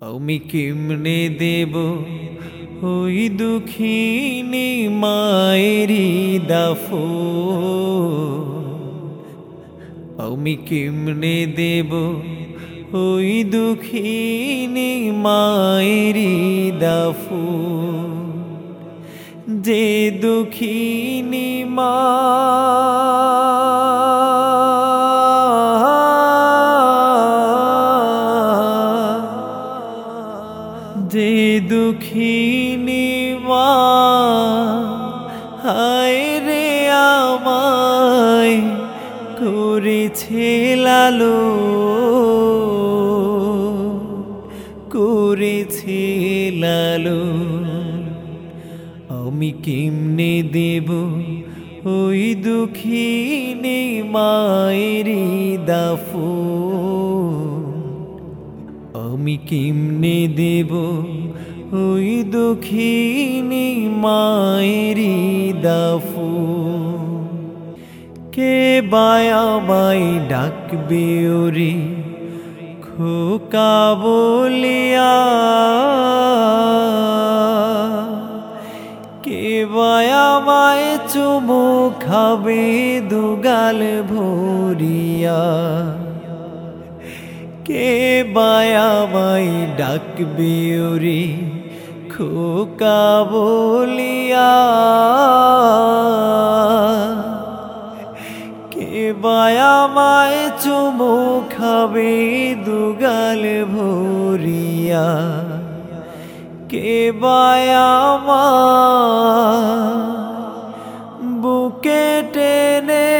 আমি কেমনে দেব? ওই দুঃখিনী মায়েরি দাফো আমি কেমনে দেব? ওই দুঃখিনী মায়েরি দাফো যে দুঃখিনী মা যে দুঃখিনী মা। হায় রে আমায়, করেছে লালো। করেছে লালো। আমি কেমনে দেব ওই দুঃখিনী মায়েরি দাফো? আমি কিমনে দেব? ওই দুঃখিনী মায়েরি দাফু। কে বায়ামাই ডাকবে ওরে? খোকা বলিয়া। কে বায়ামায় চুমু খাবে দুগাল ভরিয়া? কে বায়ামাই ডাকবে ওরে? খোকা বলিয়া। কে বায়ামায় চুমু খাবে দুগাল ভরিয়া? কে বায়ামা বুকে টেনে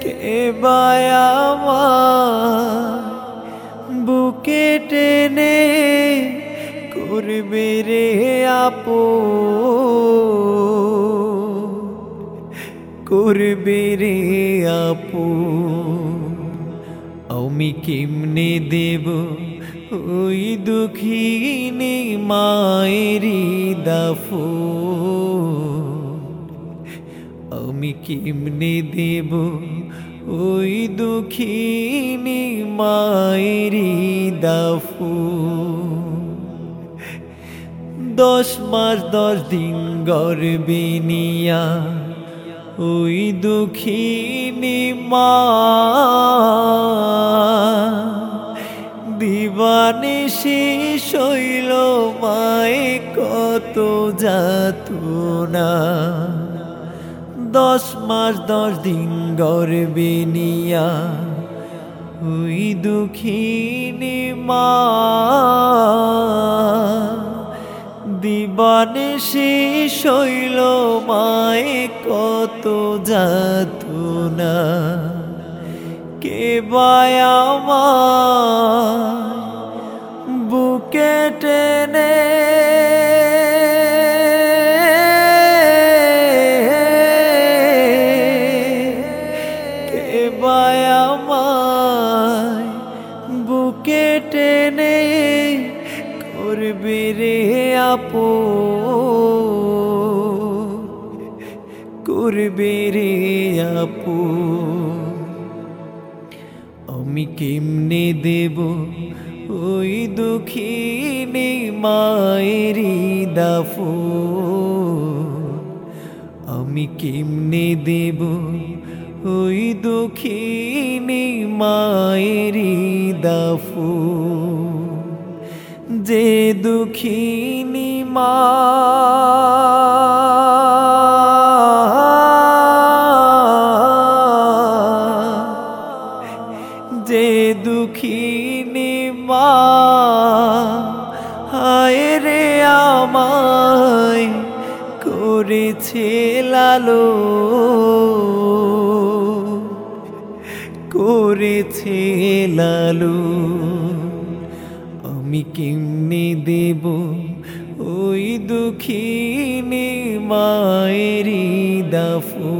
কে বায়ামা বুকে টেনে করবে রে আপো করবে রে আপু আমি কেমনে দেব ওই দুঃখিনী মায়েরি দাফো আমি কেমনে দেব? ওই দুঃখিনী মায়েরি দাফু দশ মাস দশ দিন গর্বে নিয়া ওই দুঃখিনী মা দিবানিশি শৈল মায়ে কত যাত না দশ মাস, দশ দিন গর্বে নিয়া, ওই দুঃখিনী মা দিবানিশি শৈল মায়ে কত যাত না কে বায়ামা বুকে টেনে করবে রে আপো? করবে রে আপু? আমি কেমনে দেব ওই দুঃখিনী মায়েরি দাফো আমি কেমনে দেব ওই দুঃখিনী মায়েরি দাফো যে দুঃখিনী মা যে দুঃখিনী মা রে আমায় করেছে লালো করেছে লালু আমি কেমনে দেব ওই দুঃখিনী মায়েরি দাফো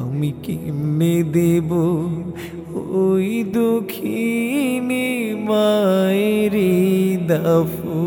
আমি কেমনে দেব ওই দুঃখিনী মায়েরি দাফো